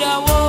n'okugirawo era